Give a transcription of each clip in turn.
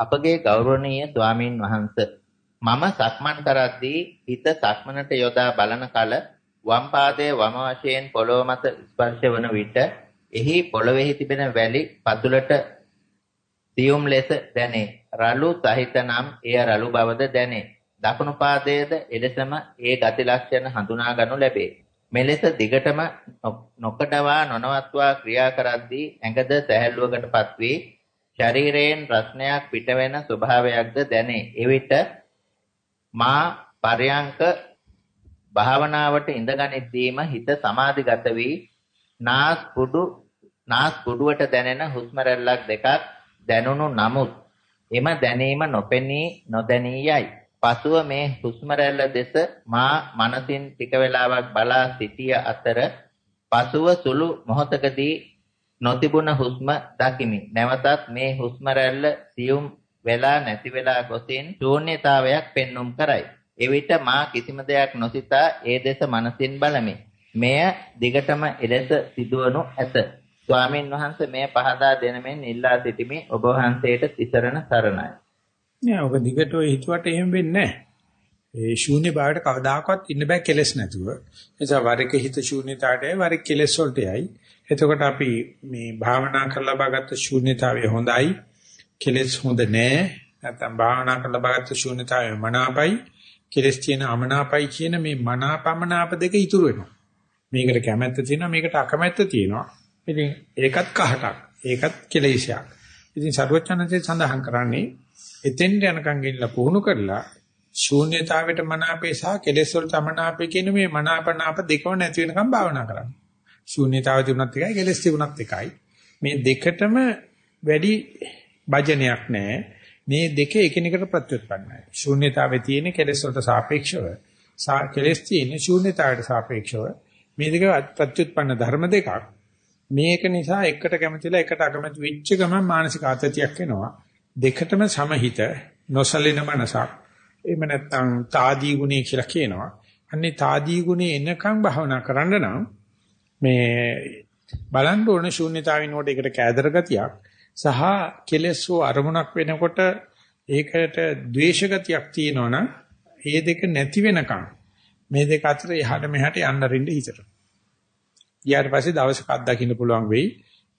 අපගේ ගෞරවනීය ස්වාමින් වහන්සේ මම සක්මන් කරද්දී හිත සක්මනට යොදා බලන කල වම් පාදයේ වම වශයෙන් පොළොව මත ස්පර්ශ වන විට එහි පොළොවේහි තිබෙන වැලි පතුලට සියුම් ලෙස දැනේ. රළු සහිත නම් එය රළු බවද දැනේ. දකුණු පාදයේද එලෙසම ඒ ගති ලක්ෂණ හඳුනා ගනු ලැබේ. මෙලෙස දිගටම නොකඩවා නොනවත්වා ක්‍රියා කරද්දී ඇඟද සැහැල්ලුවකටපත් වී ශරීරයෙන් රස්නයක් පිටවෙන ස්වභාවයක්ද දැනේ. එවිට මා පරයන්ක භාවනාවට ඉඳගනිද්දීම හිත සමාධිගත වී නාස් කුඩු නාස් කුඩුවට දැනෙන හුස්ම රැල්ලක් දෙකක් දැනුණු නමුත් එම දැනීම නොපෙනී නොදැනී යයි. පසුව මේ හුස්ම රැල්ල දෙස මා මනසින් ටික වේලාවක් බලා සිටිය අතර පසුව සුළු මොහොතකදී නොතිබුණ හුස්ම දකිමි. නැවතත් මේ හුස්ම රැල්ල සියුම් වෙලා නැති වෙලා ගොසින් ශූන්‍යතාවයක් පෙන්눔 කරයි. එවිට මා කිසිම දෙයක් නොසිතා ඒ දෙස මනසින් බලමි. මෙය දිගටම එලෙස සිදුවනු ඇත. ස්වාමින් වහන්සේ මෙය පහදා දෙනමින් ඉල්ලා සිටිමි. ඔබ වහන්සේට තිසරණ සරණයි. නෑ ඔක දිගට ඔය හිතුවට එහෙම වෙන්නේ නෑ. ඒ ශූන්‍ය භාවයට කවදාකවත් ඉන්න බෑ කෙලස් නැතුව. එනිසා වරක හිත ශූන්‍යතාවටයි වරක කෙලස් වලටයි. එතකොට අපි මේ භාවනා කරලා බාගත්ත ශූන්‍යතාවය හොඳයි. කෙලස් හොඳ නෑ. නැත්නම් භාවනා කරලා බාගත්ත ශූන්‍යතාවය මනාපයි. කෙලස් තියෙන අමනාපයි කියන මේ මනාපමනාප දෙක ඉතුරු වෙනවා. මේකට කැමැත්ත තියෙනවා මේකට අකමැත්ත තියෙනවා. ඉතින් ඒකත් කහටක්. ඒකත් කෙලෙසයක්. ඉතින් සරුවචනන්සේ සඳහන් කරන්නේ එතෙන්ට යනකම් ගෙනලා පුහුණු කරලා ශූන්‍යතාවයට මනාපේ සහ කෙලෙස් වලට අමනාපේ කියන මේ මනාපනාප දෙකම නැති වෙනකම් භාවනා කරන්න. ශූන්‍යතාවය තිබුණත් එකයි කෙලෙස් තිබුණත් එකයි. මේ දෙකටම වැඩි භජනයක් නැහැ. මේ දෙක එකිනෙකට ප්‍රත්‍යুৎපන්නයි. ශූන්‍යතාවයේ තියෙන කෙලෙස් වලට සාපේක්ෂව කෙලෙස් තියෙන ශූන්‍යතාවයට සාපේක්ෂව මේ දෙක ප්‍රත්‍යুৎපන්න ධර්ම දෙකක්. මේක නිසා එකට කැමතිලා එකට අකමැති වෙච්ච ගමන් මානසික ආතතියක් එනවා. දෙකටම සමහිත නොසලින මනසක් එහෙම නැත්නම් తాදී ගුණය කියලා කියනවා. අන්නේ తాදී ගුණේ එනකන් භාවනා කරන්න නම් මේ බලන්න ඕන ශූන්‍යතාවින් කොට ඒකට කෑදර ගතියක් සහ කෙලෙස්ෝ අරමුණක් වෙනකොට ඒකට ද්වේෂ ගතියක් තියෙනවනම් ඒ දෙක නැති වෙනකන් මේ දෙක අතර එහාට මෙහාට යන්න රින්න හිතට. ඊට පස්සේ දවසක අත්දකින්න පුළුවන් වෙයි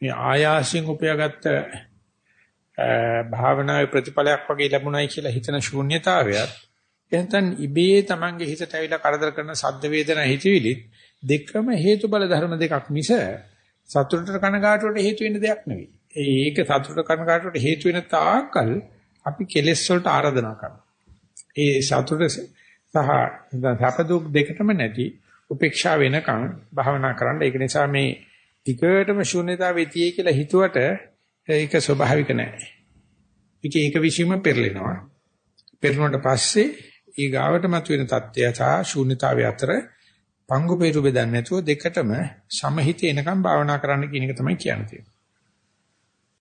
මේ ආයාසයෙන් උපයාගත්ත භාවනාවේ ප්‍රතිඵලයක් වගේ ලැබුණයි කියලා හිතන ශූන්‍යතාවයත් එහෙනම් ඉබේ Tamange හිතට ඇවිල්ලා කරදර කරන සද්ද වේදනා හිතවිලි දෙකම හේතුබල ධර්ම දෙකක් මිස සතුටට කනගාටුවට හේතු වෙන දෙයක් නෙවෙයි. ඒක සතුටට කනගාටුවට හේතු වෙන තාක්කල් අපි කෙලෙස් වලට ආරාධනා කරනවා. ඒ සතුට සහ සැප දුක් දෙකටම නැති උපේක්ෂා වෙනකන් භාවනා කරන්න. ඒක නිසා මේ ටිකටම ශූන්‍යතාවේ තියේ කියලා හිතුවට ඒක ස්වභාවික නෑ. ඒක ඒක විශ්ීම පෙරලෙනවා. පෙරළුණට පස්සේ ඊ ගාවට මතුවෙන தත්ත්වය සහ ශූන්‍යතාවය අතර පංගු peeru බෙදන්නේ නැතුව දෙකටම සමහිත එනකම් භාවනා කරන්න කියන එක තමයි කියන්නේ.